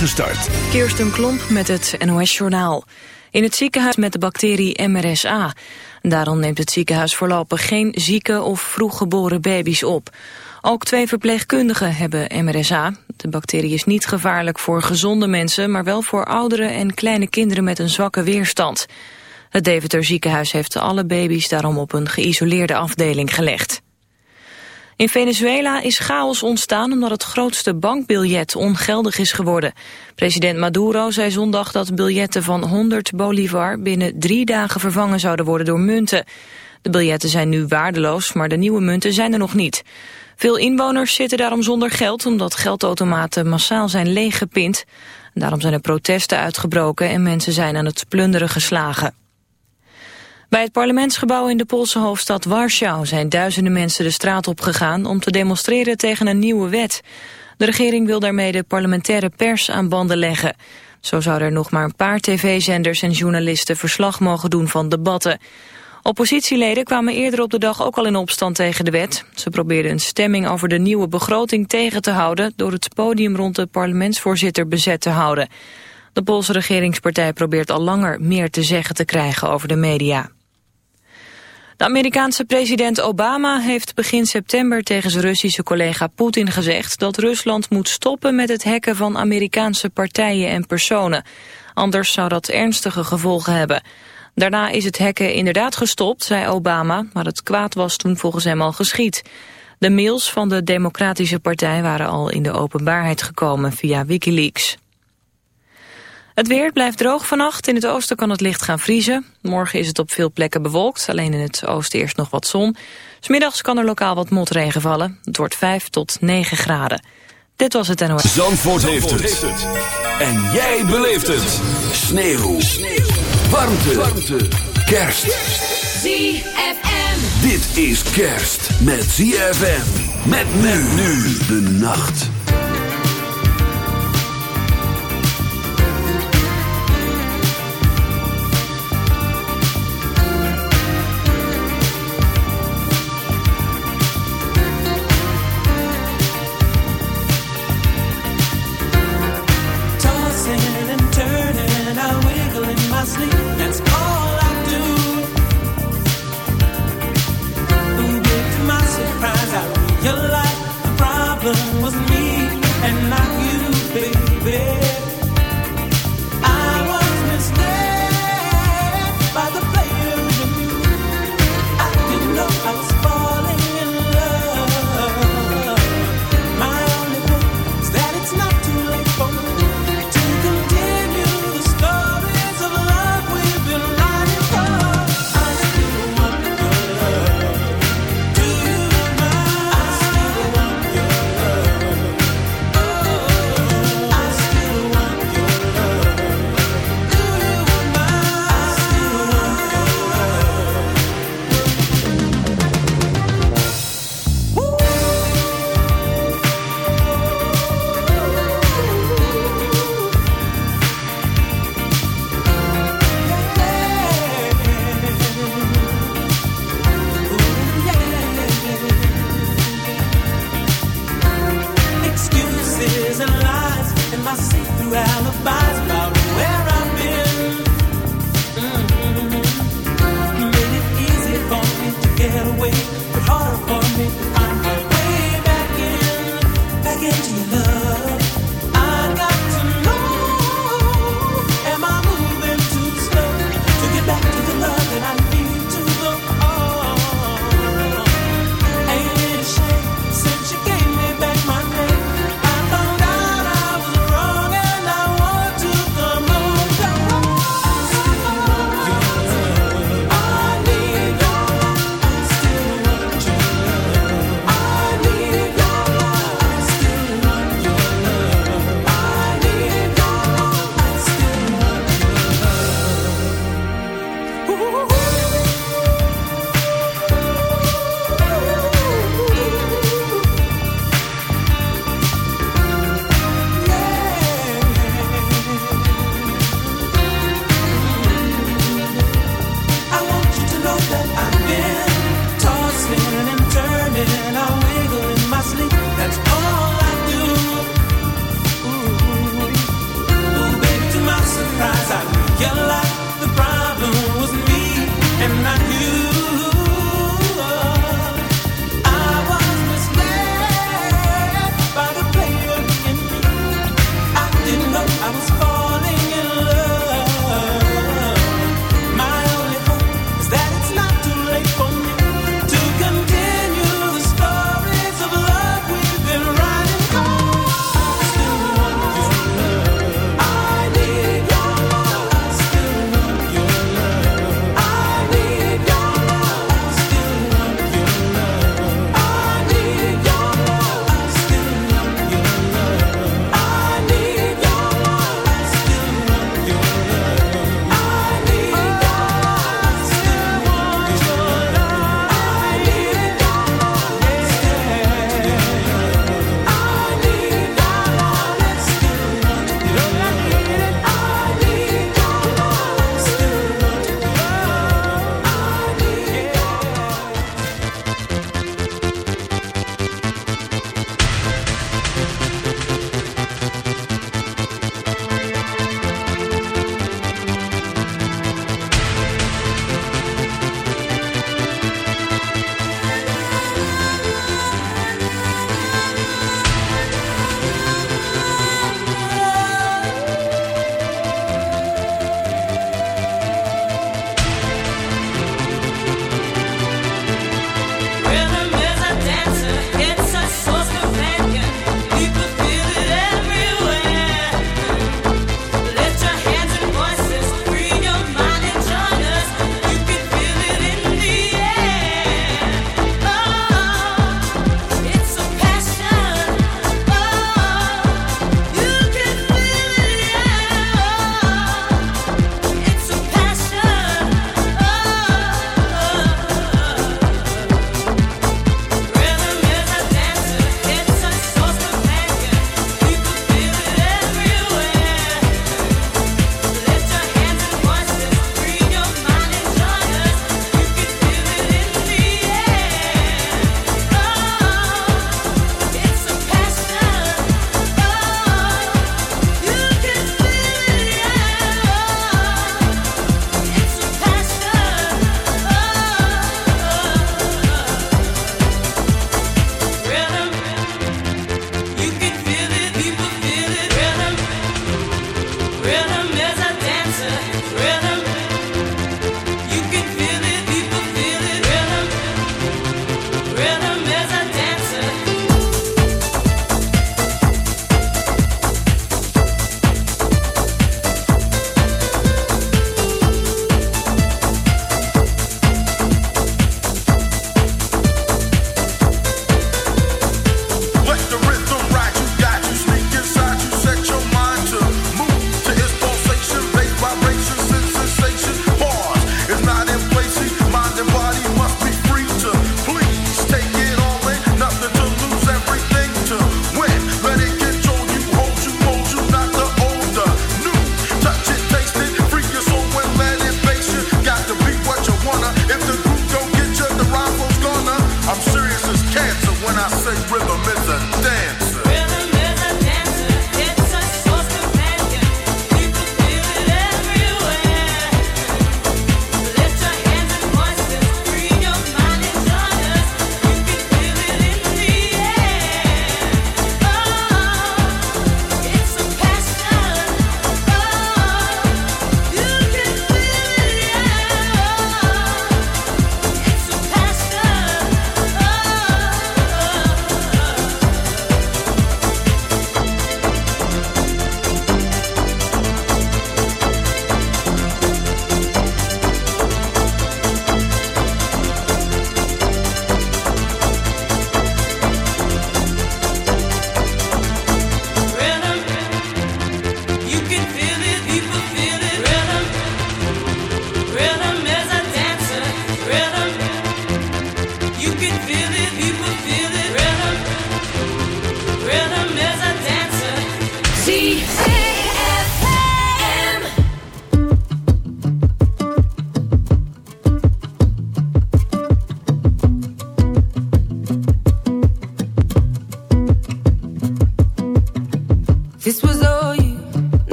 gestart. Kirsten Klomp met het NOS-journaal. In het ziekenhuis met de bacterie MRSA. Daarom neemt het ziekenhuis voorlopig geen zieke of vroeggeboren baby's op. Ook twee verpleegkundigen hebben MRSA. De bacterie is niet gevaarlijk voor gezonde mensen... maar wel voor ouderen en kleine kinderen met een zwakke weerstand. Het Deventer ziekenhuis heeft alle baby's daarom op een geïsoleerde afdeling gelegd. In Venezuela is chaos ontstaan omdat het grootste bankbiljet ongeldig is geworden. President Maduro zei zondag dat biljetten van 100 bolivar binnen drie dagen vervangen zouden worden door munten. De biljetten zijn nu waardeloos, maar de nieuwe munten zijn er nog niet. Veel inwoners zitten daarom zonder geld omdat geldautomaten massaal zijn leeggepind. Daarom zijn er protesten uitgebroken en mensen zijn aan het plunderen geslagen. Bij het parlementsgebouw in de Poolse hoofdstad Warschau zijn duizenden mensen de straat op gegaan om te demonstreren tegen een nieuwe wet. De regering wil daarmee de parlementaire pers aan banden leggen. Zo zouden er nog maar een paar tv-zenders en journalisten verslag mogen doen van debatten. Oppositieleden kwamen eerder op de dag ook al in opstand tegen de wet. Ze probeerden een stemming over de nieuwe begroting tegen te houden... door het podium rond de parlementsvoorzitter bezet te houden. De Poolse regeringspartij probeert al langer meer te zeggen te krijgen over de media. De Amerikaanse president Obama heeft begin september tegen zijn Russische collega Poetin gezegd dat Rusland moet stoppen met het hacken van Amerikaanse partijen en personen. Anders zou dat ernstige gevolgen hebben. Daarna is het hacken inderdaad gestopt, zei Obama, maar het kwaad was toen volgens hem al geschied. De mails van de Democratische Partij waren al in de openbaarheid gekomen via Wikileaks. Het weer blijft droog vannacht. In het oosten kan het licht gaan vriezen. Morgen is het op veel plekken bewolkt. Alleen in het oosten eerst nog wat zon. Smiddags kan er lokaal wat motregen vallen. Het wordt 5 tot 9 graden. Dit was het NOS. Zandvoort, heeft, het. En jij beleeft het. Sneeuw. Sneeuw. Warmte. Warmte. Kerst. ZFM. Dit is kerst met ZFM. Met men nu de nacht. alibis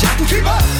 角不去吗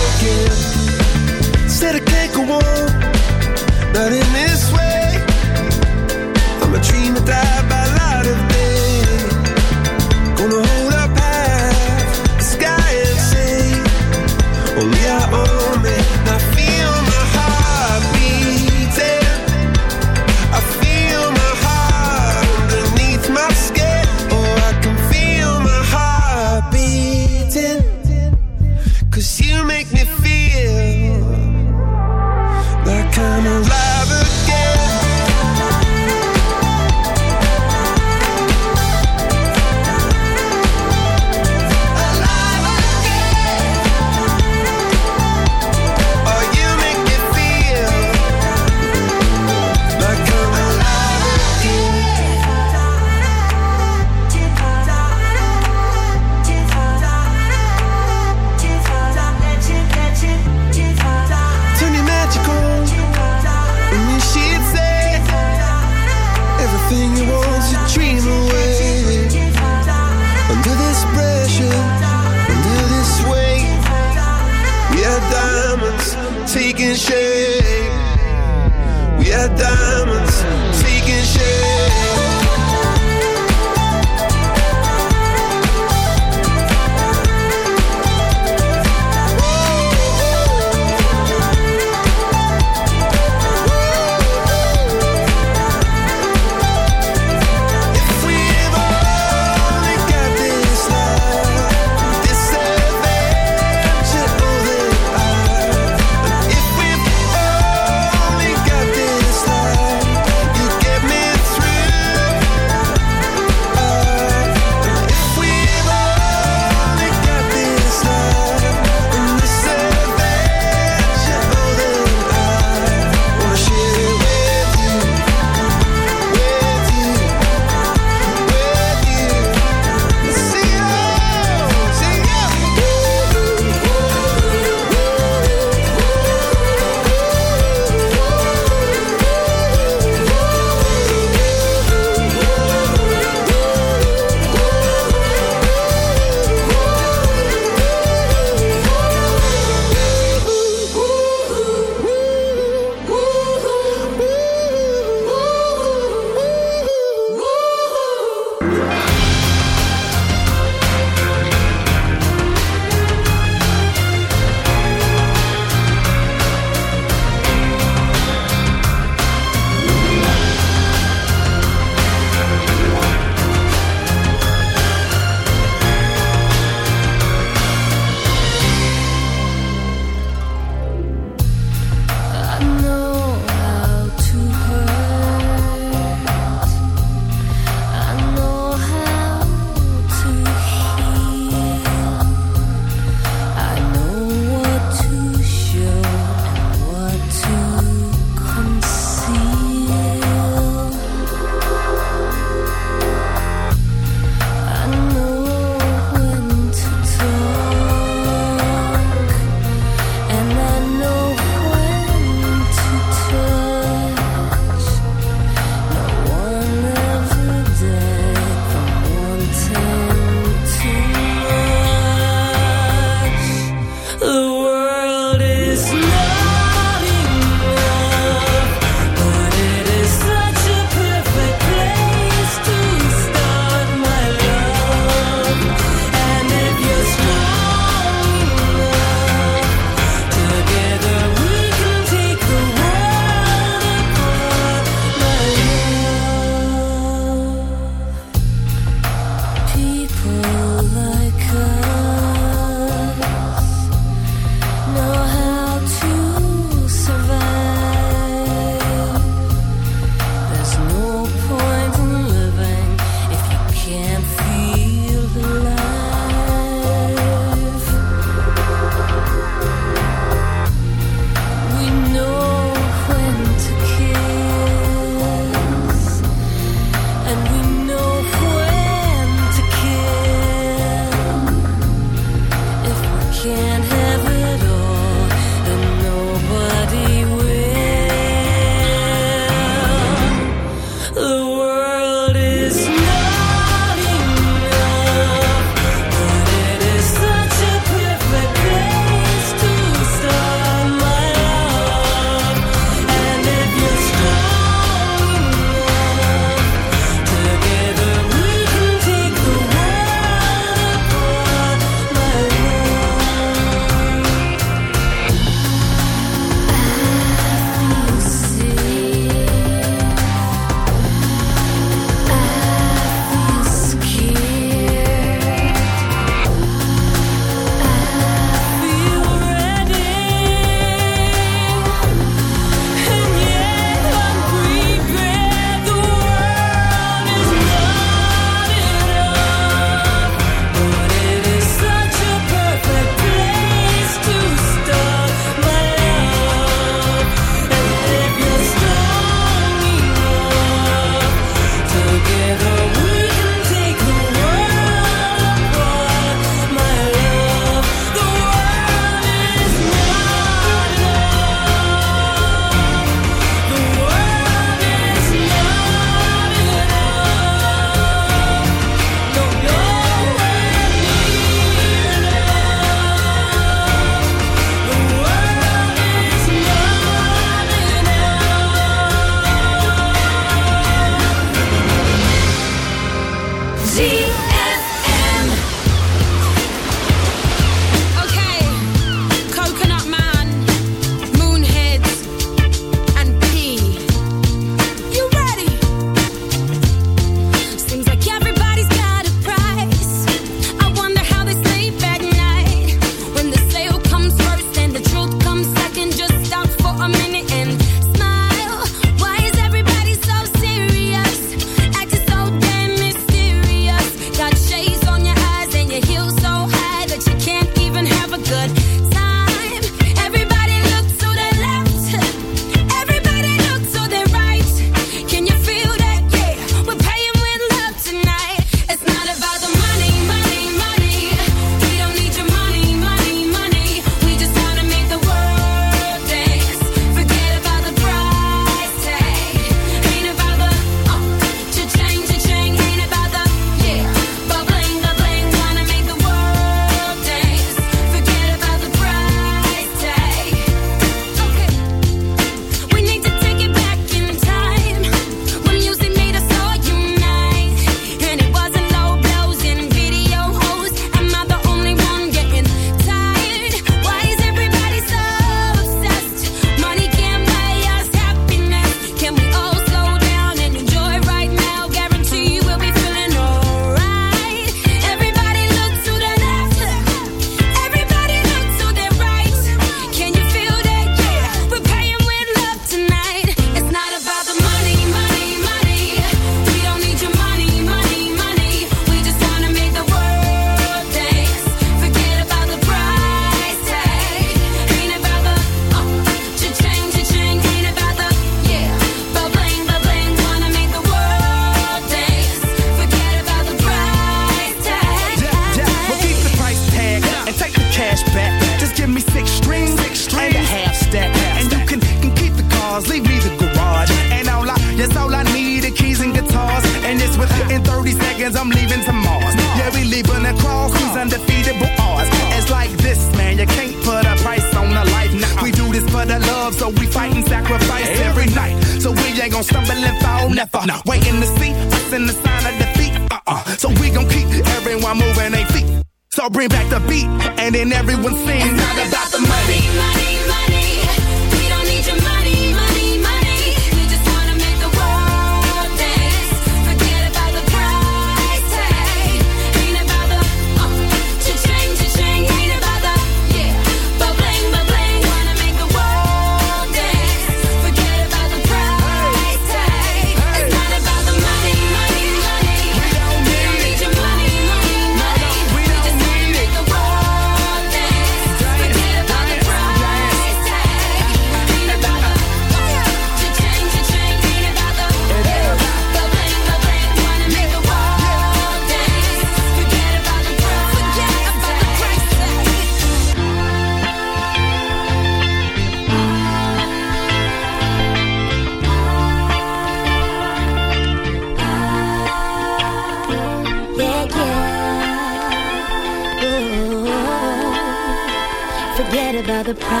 the price